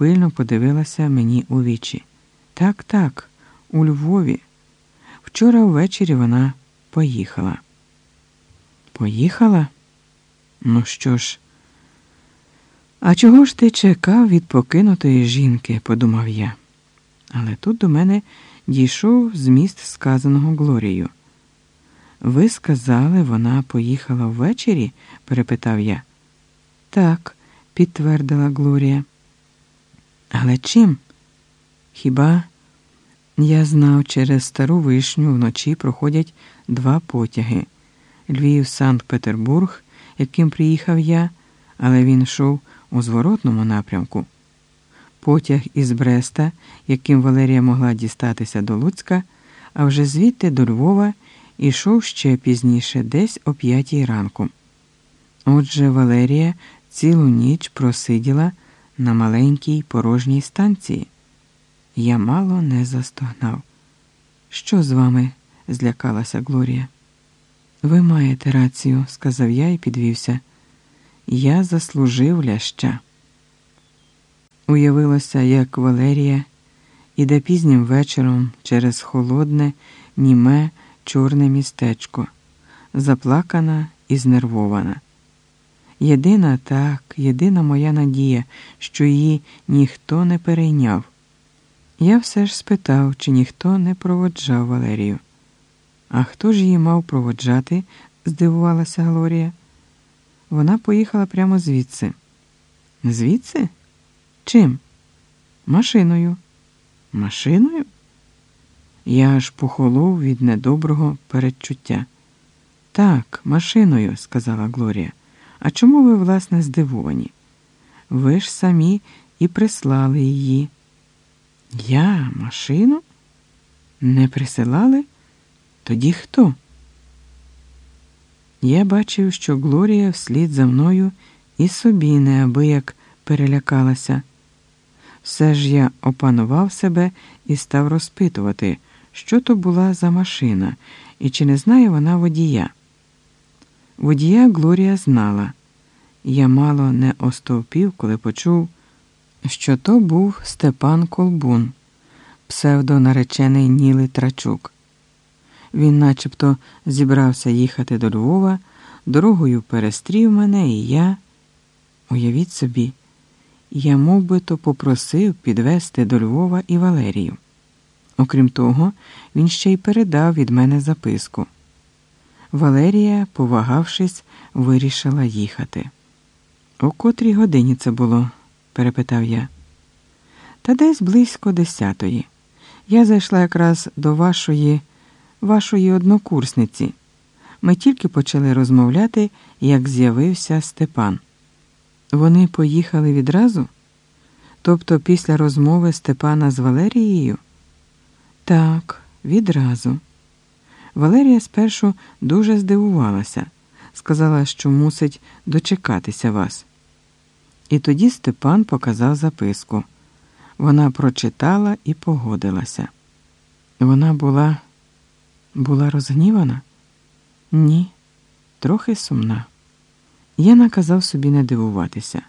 пильно подивилася мені у вічі. Так, так, у Львові. Вчора ввечері вона поїхала. Поїхала? Ну що ж, а чого ж ти чекав від покинутої жінки, подумав я. Але тут до мене дійшов зміст сказаного Глорією. Ви сказали, вона поїхала ввечері? перепитав я. Так, підтвердила Глорія. Але чим? Хіба я знав, через стару вишню вночі проходять два потяги Львів Санкт-Петербург, яким приїхав я, але він йшов у зворотному напрямку. Потяг із Бреста, яким Валерія могла дістатися до Луцька, а вже звідти до Львова ішов ще пізніше, десь о п'ятій ранку. Отже, Валерія цілу ніч просиділа на маленькій порожній станції. Я мало не застогнав. Що з вами? злякалася Глорія. Ви маєте рацію, сказав я і підвівся. Я заслужив ляща. Уявилося, як Валерія іде пізнім вечором через холодне, німе, чорне містечко, заплакана і знервована. Єдина так, єдина моя надія, що її ніхто не перейняв. Я все ж спитав, чи ніхто не проводжав Валерію. А хто ж її мав проводжати? здивувалася Глорія. Вона поїхала прямо звідси. Звідси? Чим? Машиною. Машиною? Я аж похолов від недоброго передчуття. Так, машиною, сказала Глорія. А чому ви, власне, здивовані? Ви ж самі і прислали її. Я машину? Не присилали? Тоді хто? Я бачив, що Глорія вслід за мною і собі неабияк перелякалася. Все ж я опанував себе і став розпитувати, що то була за машина і чи не знає вона водія. Водія Глорія знала. Я мало не остовпів, коли почув, що то був Степан Колбун, псевдонаречений Ніли Трачук. Він начебто зібрався їхати до Львова, дорогою перестрів мене, і я, уявіть собі, я мов би то попросив підвести до Львова і Валерію. Окрім того, він ще й передав від мене записку. Валерія, повагавшись, вирішила їхати. У котрій годині це було? перепитав я. Та десь близько десятої. Я зайшла якраз до вашої, вашої однокурсниці. Ми тільки почали розмовляти, як з'явився Степан. Вони поїхали відразу? Тобто після розмови Степана з Валерією? Так, відразу. Валерія спершу дуже здивувалася, сказала, що мусить дочекатися вас. І тоді Степан показав записку. Вона прочитала і погодилася. Вона була була розгнівана? Ні, трохи сумна. Я наказав собі не дивуватися.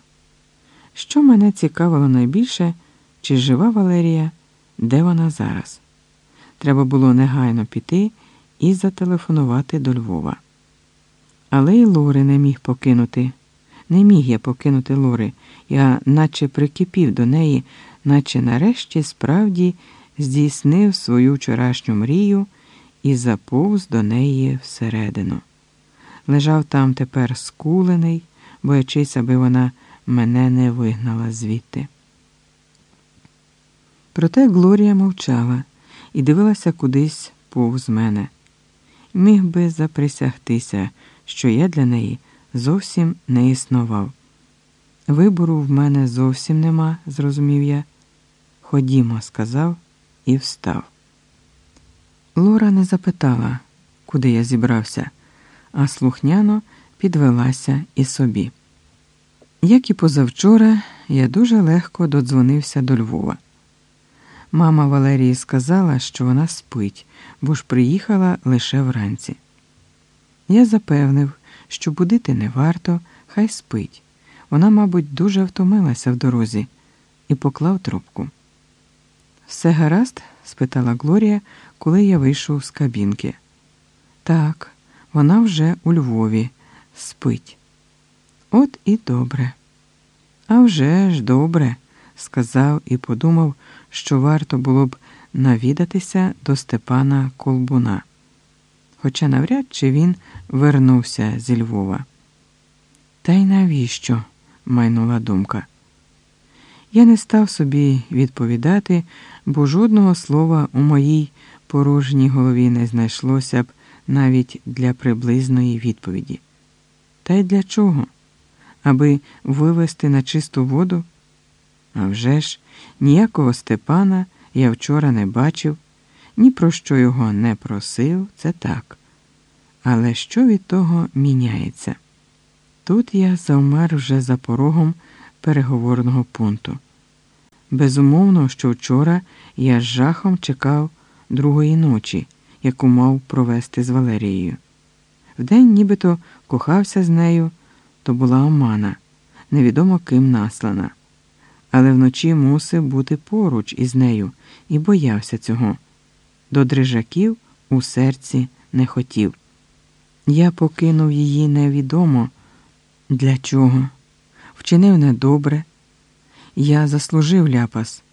Що мене цікавило найбільше, чи жива Валерія, де вона зараз? Треба було негайно піти і зателефонувати до Львова. Але й Лори не міг покинути. Не міг я покинути Лори. Я наче прикипів до неї, наче нарешті справді здійснив свою вчорашню мрію і заповз до неї всередину. Лежав там тепер скулений, боячись, аби вона мене не вигнала звідти. Проте Глорія мовчала і дивилася кудись повз мене. Міг би заприсягтися, що я для неї зовсім не існував. Вибору в мене зовсім нема, зрозумів я. Ходімо, сказав і встав. Лора не запитала, куди я зібрався, а слухняно підвелася і собі. Як і позавчора, я дуже легко додзвонився до Львова. Мама Валерії сказала, що вона спить, бо ж приїхала лише вранці. Я запевнив, що будити не варто, хай спить. Вона, мабуть, дуже втомилася в дорозі, і поклав трубку. Все гаразд? спитала Глорія, коли я вийшов з кабінки. Так, вона вже у Львові спить. От і добре. «А вже ж добре, сказав і подумав, що варто було б навідатися до Степана Колбуна. Хоча навряд чи він вернувся зі Львова. Та й навіщо? майнула думка. Я не став собі відповідати, бо жодного слова у моїй порожній голові не знайшлося б навіть для приблизної відповіді. Та й для чого? Аби вивести на чисту воду? А вже ж, ніякого Степана я вчора не бачив, ні про що його не просив, це так. Але що від того міняється? Тут я завмер вже за порогом переговорного пункту. Безумовно, що вчора я з жахом чекав другої ночі, яку мав провести з Валерією. Вдень нібито кохався з нею, то була омана, невідомо ким наслана. Але вночі мусив бути поруч із нею і боявся цього. До дрижаків у серці не хотів. Я покинув її невідомо. Для чого? Вчинив недобре. Я заслужив ляпас.